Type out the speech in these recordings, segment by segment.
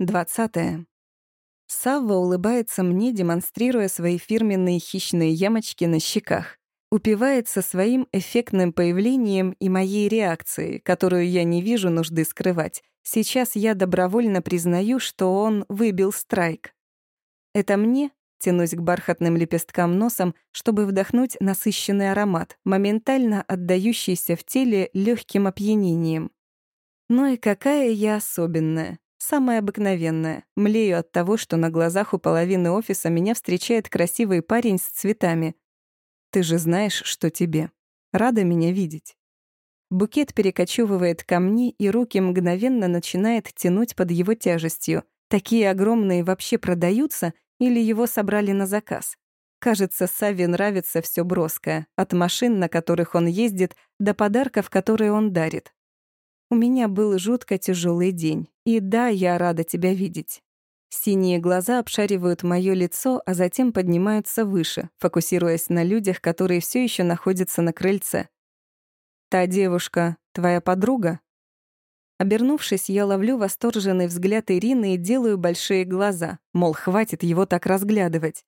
Двадцатое. Савва улыбается мне, демонстрируя свои фирменные хищные ямочки на щеках. Упивается своим эффектным появлением и моей реакцией, которую я не вижу нужды скрывать. Сейчас я добровольно признаю, что он выбил страйк. Это мне тянусь к бархатным лепесткам носом, чтобы вдохнуть насыщенный аромат, моментально отдающийся в теле легким опьянением. Ну и какая я особенная. Самая обыкновенная. Млею от того, что на глазах у половины офиса меня встречает красивый парень с цветами. Ты же знаешь, что тебе. Рада меня видеть. Букет перекочевывает ко мне, и руки мгновенно начинает тянуть под его тяжестью. Такие огромные вообще продаются или его собрали на заказ? Кажется, Саве нравится все броское, от машин, на которых он ездит, до подарков, которые он дарит. У меня был жутко тяжелый день. И да, я рада тебя видеть. Синие глаза обшаривают моё лицо, а затем поднимаются выше, фокусируясь на людях, которые все еще находятся на крыльце. «Та девушка — твоя подруга?» Обернувшись, я ловлю восторженный взгляд Ирины и делаю большие глаза, мол, хватит его так разглядывать.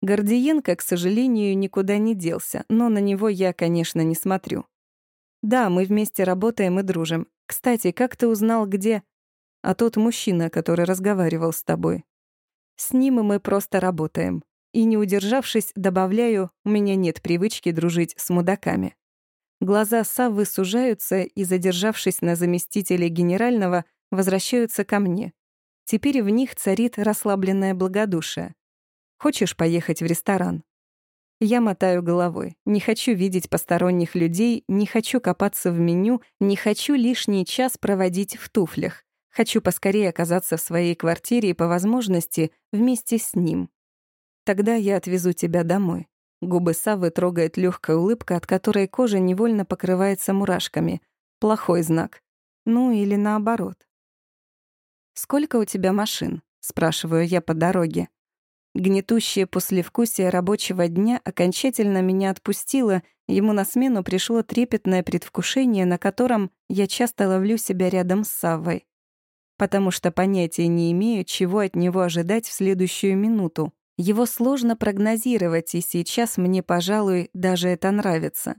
Гордиенко, к сожалению, никуда не делся, но на него я, конечно, не смотрю. Да, мы вместе работаем и дружим. Кстати, как ты узнал, где... А тот мужчина, который разговаривал с тобой. С ним мы просто работаем. И не удержавшись, добавляю, у меня нет привычки дружить с мудаками. Глаза Саввы сужаются и, задержавшись на заместителе генерального, возвращаются ко мне. Теперь в них царит расслабленное благодушие. «Хочешь поехать в ресторан?» Я мотаю головой. Не хочу видеть посторонних людей, не хочу копаться в меню, не хочу лишний час проводить в туфлях. Хочу поскорее оказаться в своей квартире и, по возможности, вместе с ним. Тогда я отвезу тебя домой. Губы Савы трогает легкая улыбка, от которой кожа невольно покрывается мурашками. Плохой знак. Ну или наоборот. «Сколько у тебя машин?» — спрашиваю я по дороге. Гнетущее послевкусие рабочего дня окончательно меня отпустило, ему на смену пришло трепетное предвкушение, на котором я часто ловлю себя рядом с Саввой. Потому что понятия не имею, чего от него ожидать в следующую минуту. Его сложно прогнозировать, и сейчас мне, пожалуй, даже это нравится.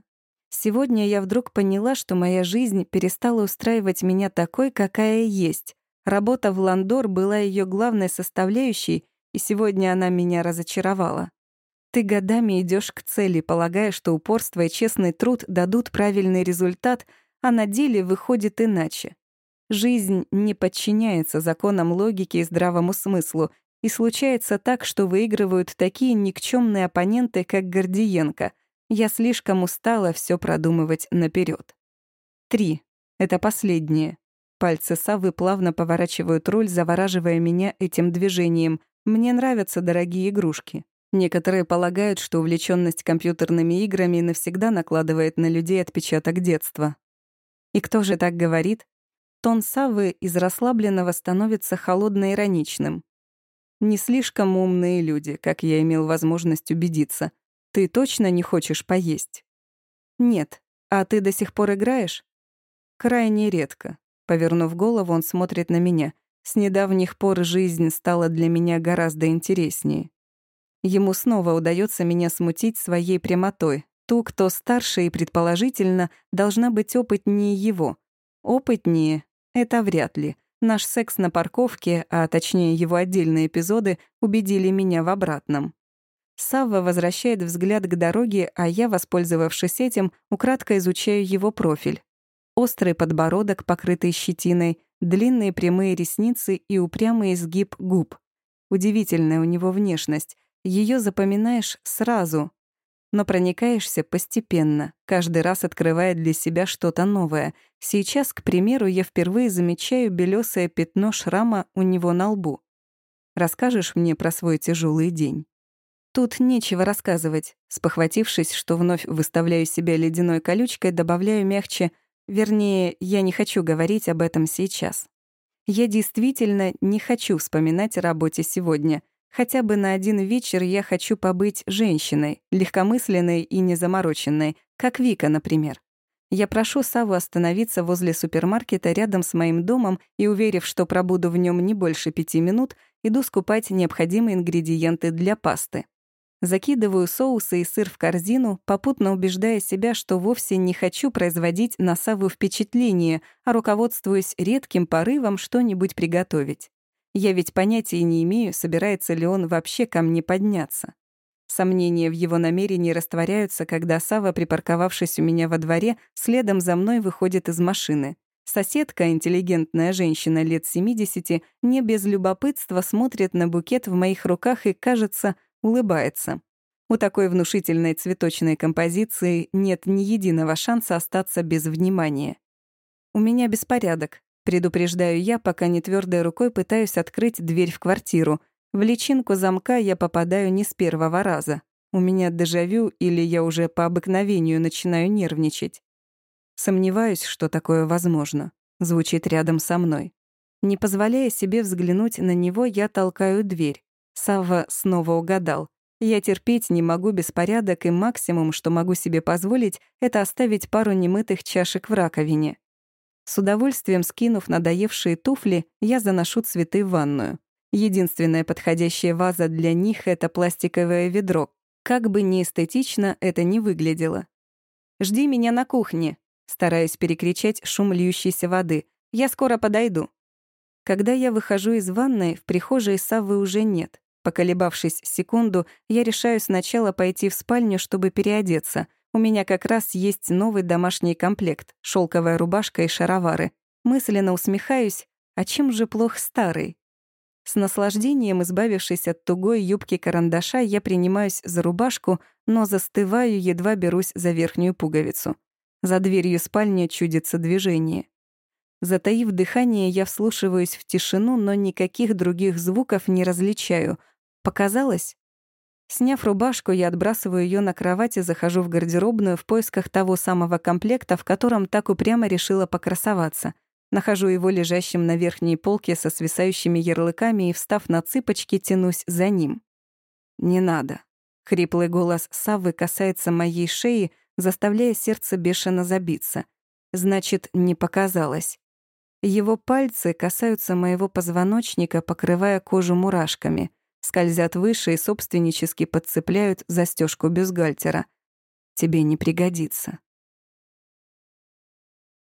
Сегодня я вдруг поняла, что моя жизнь перестала устраивать меня такой, какая есть. Работа в Ландор была ее главной составляющей, и сегодня она меня разочаровала. Ты годами идешь к цели, полагая, что упорство и честный труд дадут правильный результат, а на деле выходит иначе. Жизнь не подчиняется законам логики и здравому смыслу, и случается так, что выигрывают такие никчемные оппоненты, как Гордиенко. Я слишком устала все продумывать наперед. Три. Это последнее. Пальцы Савы плавно поворачивают руль, завораживая меня этим движением. Мне нравятся дорогие игрушки. Некоторые полагают, что увлеченность компьютерными играми навсегда накладывает на людей отпечаток детства. И кто же так говорит? Тон Савы из расслабленного становится холодно-ироничным. Не слишком умные люди, как я имел возможность убедиться. Ты точно не хочешь поесть? Нет. А ты до сих пор играешь? Крайне редко. Повернув голову, он смотрит на меня — с недавних пор жизнь стала для меня гораздо интереснее. Ему снова удается меня смутить своей прямотой. Ту, кто старше и, предположительно, должна быть опытнее его. Опытнее — это вряд ли. Наш секс на парковке, а точнее его отдельные эпизоды, убедили меня в обратном. Савва возвращает взгляд к дороге, а я, воспользовавшись этим, украдко изучаю его профиль. Острый подбородок, покрытый щетиной, длинные прямые ресницы и упрямый изгиб губ. Удивительная у него внешность. Ее запоминаешь сразу, но проникаешься постепенно, каждый раз открывая для себя что-то новое. Сейчас, к примеру, я впервые замечаю белесое пятно шрама у него на лбу. Расскажешь мне про свой тяжелый день? Тут нечего рассказывать. Спохватившись, что вновь выставляю себя ледяной колючкой, добавляю мягче — Вернее, я не хочу говорить об этом сейчас. Я действительно не хочу вспоминать о работе сегодня. Хотя бы на один вечер я хочу побыть женщиной, легкомысленной и незамороченной, как Вика, например. Я прошу Саву остановиться возле супермаркета рядом с моим домом и, уверив, что пробуду в нем не больше пяти минут, иду скупать необходимые ингредиенты для пасты. Закидываю соусы и сыр в корзину, попутно убеждая себя, что вовсе не хочу производить на впечатление, а руководствуюсь редким порывом что-нибудь приготовить. Я ведь понятия не имею, собирается ли он вообще ко мне подняться. Сомнения в его намерении растворяются, когда Сава, припарковавшись у меня во дворе, следом за мной выходит из машины. Соседка, интеллигентная женщина лет 70, не без любопытства смотрит на букет в моих руках и, кажется, улыбается. У такой внушительной цветочной композиции нет ни единого шанса остаться без внимания. «У меня беспорядок», — предупреждаю я, пока не твердой рукой пытаюсь открыть дверь в квартиру, в личинку замка я попадаю не с первого раза. У меня дежавю или я уже по обыкновению начинаю нервничать. Сомневаюсь, что такое возможно. Звучит рядом со мной. Не позволяя себе взглянуть на него, я толкаю дверь. Савва снова угадал. Я терпеть не могу беспорядок, и максимум, что могу себе позволить, это оставить пару немытых чашек в раковине. С удовольствием скинув надоевшие туфли, я заношу цветы в ванную. Единственная подходящая ваза для них — это пластиковое ведро. Как бы ни эстетично это ни выглядело. «Жди меня на кухне», — стараюсь перекричать шум льющейся воды. «Я скоро подойду». Когда я выхожу из ванной, в прихожей Саввы уже нет. Поколебавшись секунду, я решаю сначала пойти в спальню, чтобы переодеться. У меня как раз есть новый домашний комплект — шелковая рубашка и шаровары. Мысленно усмехаюсь, а чем же плох старый? С наслаждением, избавившись от тугой юбки карандаша, я принимаюсь за рубашку, но застываю, едва берусь за верхнюю пуговицу. За дверью спальни чудится движение. Затаив дыхание, я вслушиваюсь в тишину, но никаких других звуков не различаю. Показалось? Сняв рубашку, я отбрасываю ее на кровать и захожу в гардеробную в поисках того самого комплекта, в котором так упрямо решила покрасоваться — Нахожу его лежащим на верхней полке со свисающими ярлыками и, встав на цыпочки, тянусь за ним. «Не надо». Хриплый голос Саввы касается моей шеи, заставляя сердце бешено забиться. Значит, не показалось. Его пальцы касаются моего позвоночника, покрывая кожу мурашками, скользят выше и собственнически подцепляют застежку бюстгальтера. «Тебе не пригодится».